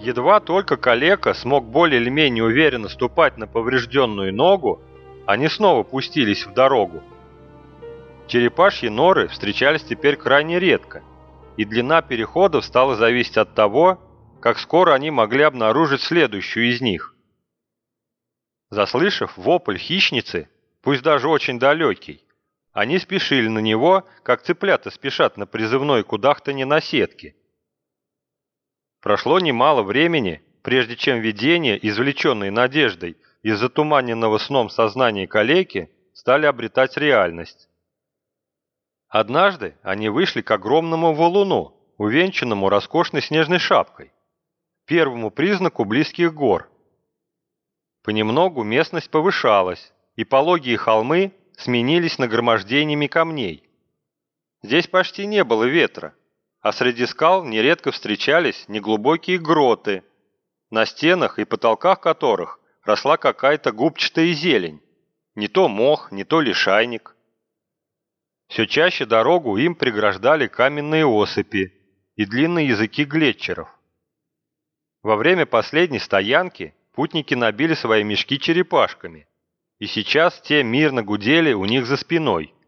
Едва только калека смог более или менее уверенно ступать на поврежденную ногу, они снова пустились в дорогу. Черепашьи норы встречались теперь крайне редко, и длина переходов стала зависеть от того, как скоро они могли обнаружить следующую из них. Заслышав вопль хищницы, пусть даже очень далекий, они спешили на него, как цыплята спешат на призывной кудахтане на сетке. Прошло немало времени, прежде чем видения, извлеченные надеждой из затуманенного сном сознания калеки, стали обретать реальность. Однажды они вышли к огромному валуну, увенчанному роскошной снежной шапкой, первому признаку близких гор. Понемногу местность повышалась, и пологие холмы сменились нагромождениями камней. Здесь почти не было ветра, а среди скал нередко встречались неглубокие гроты, на стенах и потолках которых росла какая-то губчатая зелень, не то мох, не то лишайник. Все чаще дорогу им преграждали каменные осыпи и длинные языки глетчеров. Во время последней стоянки путники набили свои мешки черепашками, и сейчас те мирно гудели у них за спиной –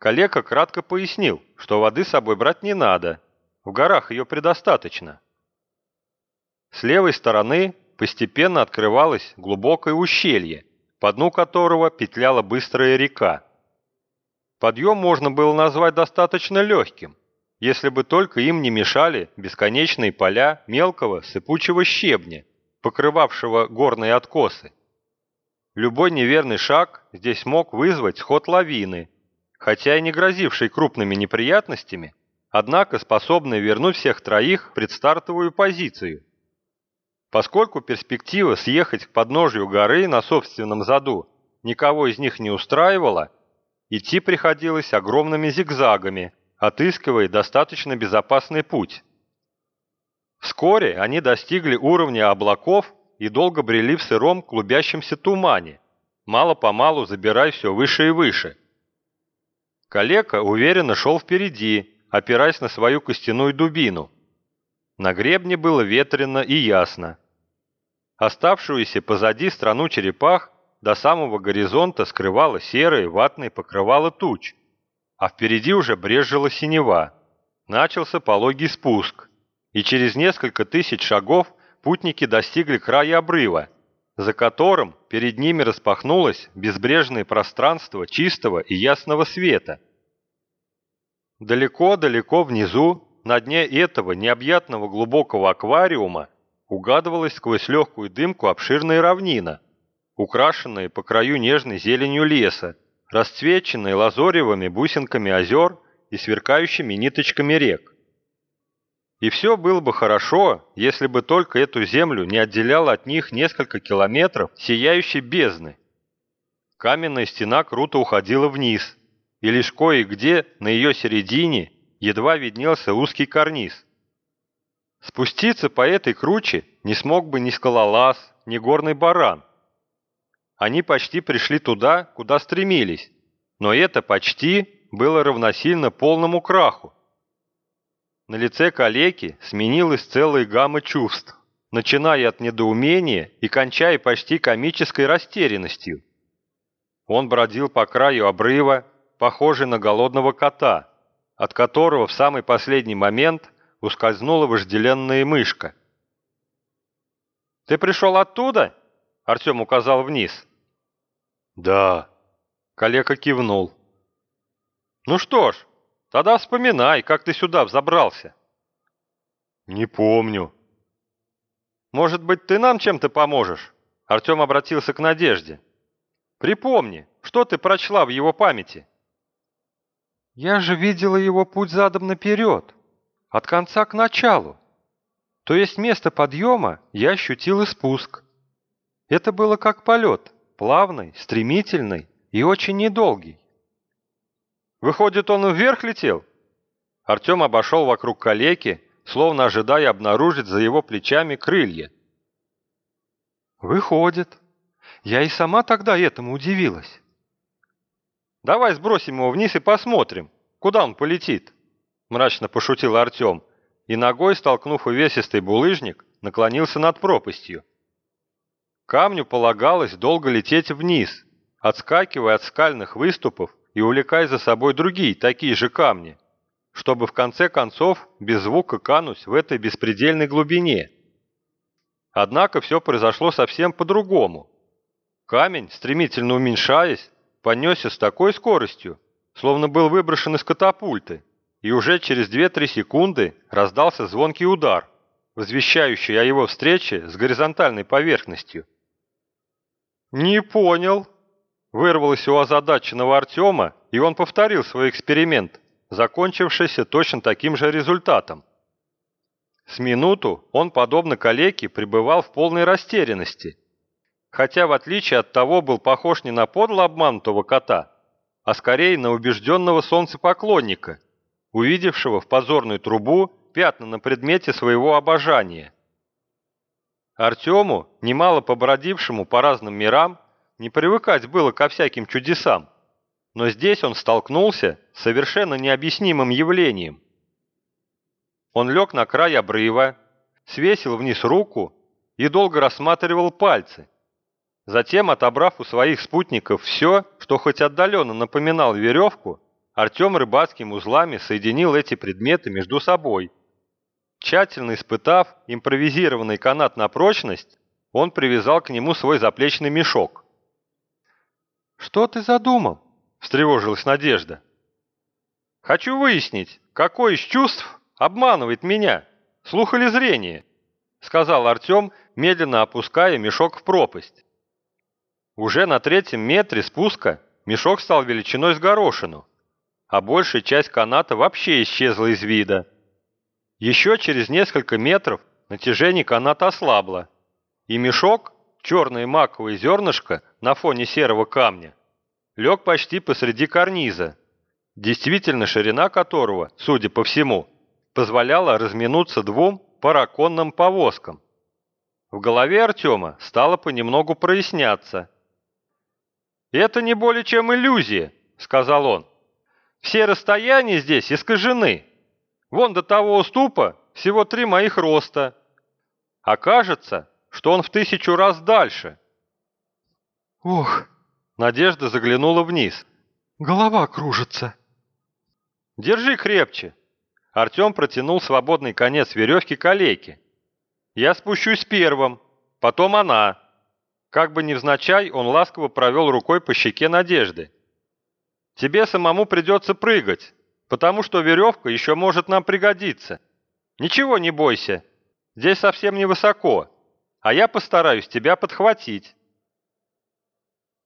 Калека кратко пояснил, что воды с собой брать не надо, в горах ее предостаточно. С левой стороны постепенно открывалось глубокое ущелье, по дну которого петляла быстрая река. Подъем можно было назвать достаточно легким, если бы только им не мешали бесконечные поля мелкого сыпучего щебня, покрывавшего горные откосы. Любой неверный шаг здесь мог вызвать сход лавины – хотя и не грозивший крупными неприятностями, однако способный вернуть всех троих в предстартовую позицию. Поскольку перспектива съехать к подножию горы на собственном заду никого из них не устраивала, идти приходилось огромными зигзагами, отыскивая достаточно безопасный путь. Вскоре они достигли уровня облаков и долго брели в сыром клубящемся тумане, мало-помалу забирая все выше и выше. Калека уверенно шел впереди, опираясь на свою костяную дубину. На гребне было ветрено и ясно. Оставшуюся позади страну черепах до самого горизонта скрывало серое ватное покрывало туч, а впереди уже брезжила синева. Начался пологий спуск, и через несколько тысяч шагов путники достигли края обрыва, за которым перед ними распахнулось безбрежное пространство чистого и ясного света. Далеко-далеко внизу, на дне этого необъятного глубокого аквариума, угадывалась сквозь легкую дымку обширная равнина, украшенная по краю нежной зеленью леса, расцвеченная лазоревыми бусинками озер и сверкающими ниточками рек. И все было бы хорошо, если бы только эту землю не отделяло от них несколько километров сияющей бездны. Каменная стена круто уходила вниз, и лишь кое-где на ее середине едва виднелся узкий карниз. Спуститься по этой круче не смог бы ни скалолаз, ни горный баран. Они почти пришли туда, куда стремились, но это почти было равносильно полному краху. На лице калеки сменилась целая гамма чувств, начиная от недоумения и кончая почти комической растерянностью. Он бродил по краю обрыва, похожий на голодного кота, от которого в самый последний момент ускользнула вожделенная мышка. «Ты пришел оттуда?» — Артем указал вниз. «Да», — калека кивнул. «Ну что ж, Тогда вспоминай, как ты сюда взобрался. Не помню. Может быть, ты нам чем-то поможешь? Артем обратился к Надежде. Припомни, что ты прочла в его памяти? Я же видела его путь задом наперед, от конца к началу. То есть место подъема я ощутил и спуск. Это было как полет, плавный, стремительный и очень недолгий. Выходит, он вверх летел? Артем обошел вокруг калеки, словно ожидая обнаружить за его плечами крылья. Выходит. Я и сама тогда этому удивилась. Давай сбросим его вниз и посмотрим, куда он полетит. Мрачно пошутил Артем и ногой, столкнув увесистый булыжник, наклонился над пропастью. Камню полагалось долго лететь вниз, отскакивая от скальных выступов и увлекая за собой другие такие же камни, чтобы в конце концов без звука кануть в этой беспредельной глубине. Однако все произошло совсем по-другому. Камень, стремительно уменьшаясь, понесся с такой скоростью, словно был выброшен из катапульты, и уже через 2-3 секунды раздался звонкий удар, возвещающий о его встрече с горизонтальной поверхностью. «Не понял», — вырвалось у озадаченного Артема, и он повторил свой эксперимент, закончившийся точно таким же результатом. С минуту он, подобно калеке, пребывал в полной растерянности, хотя в отличие от того был похож не на подло обманутого кота, а скорее на убежденного солнцепоклонника, увидевшего в позорную трубу пятна на предмете своего обожания. Артему, немало побродившему по разным мирам, не привыкать было ко всяким чудесам, но здесь он столкнулся с совершенно необъяснимым явлением. Он лег на край обрыва, свесил вниз руку и долго рассматривал пальцы, Затем, отобрав у своих спутников все, что хоть отдаленно напоминал веревку, Артем рыбацкими узлами соединил эти предметы между собой. Тщательно испытав импровизированный канат на прочность, он привязал к нему свой заплечный мешок. «Что ты задумал?» – встревожилась Надежда. «Хочу выяснить, какое из чувств обманывает меня, слух или зрение?» – сказал Артем, медленно опуская мешок в пропасть. Уже на третьем метре спуска мешок стал величиной с горошину, а большая часть каната вообще исчезла из вида. Еще через несколько метров натяжение каната ослабло, и мешок, черное маковое зернышко на фоне серого камня, лег почти посреди карниза, действительно ширина которого, судя по всему, позволяла разминуться двум параконным повозкам. В голове Артема стало понемногу проясняться – «Это не более чем иллюзия», — сказал он. «Все расстояния здесь искажены. Вон до того уступа всего три моих роста. Окажется, что он в тысячу раз дальше». «Ох!» — Надежда заглянула вниз. «Голова кружится». «Держи крепче». Артем протянул свободный конец веревки калеки. «Я спущусь первым, потом она». Как бы невзначай, он ласково провел рукой по щеке Надежды. «Тебе самому придется прыгать, потому что веревка еще может нам пригодиться. Ничего не бойся, здесь совсем невысоко, а я постараюсь тебя подхватить».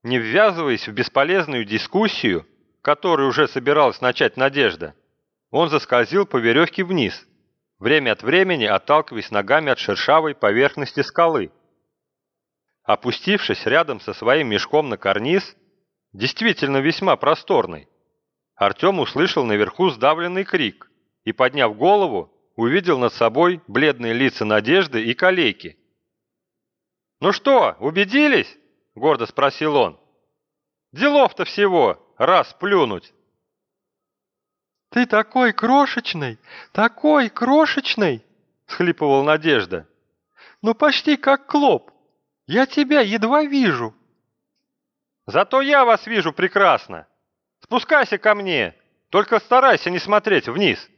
Не ввязываясь в бесполезную дискуссию, которую уже собиралась начать Надежда, он заскользил по веревке вниз, время от времени отталкиваясь ногами от шершавой поверхности скалы. Опустившись рядом со своим мешком на карниз, действительно весьма просторный, Артем услышал наверху сдавленный крик и, подняв голову, увидел над собой бледные лица Надежды и Калейки. «Ну что, убедились?» – гордо спросил он. «Делов-то всего, раз плюнуть!» «Ты такой крошечный, такой крошечный!» – схлипывал Надежда. «Ну почти как клоп. Я тебя едва вижу. Зато я вас вижу прекрасно. Спускайся ко мне, только старайся не смотреть вниз.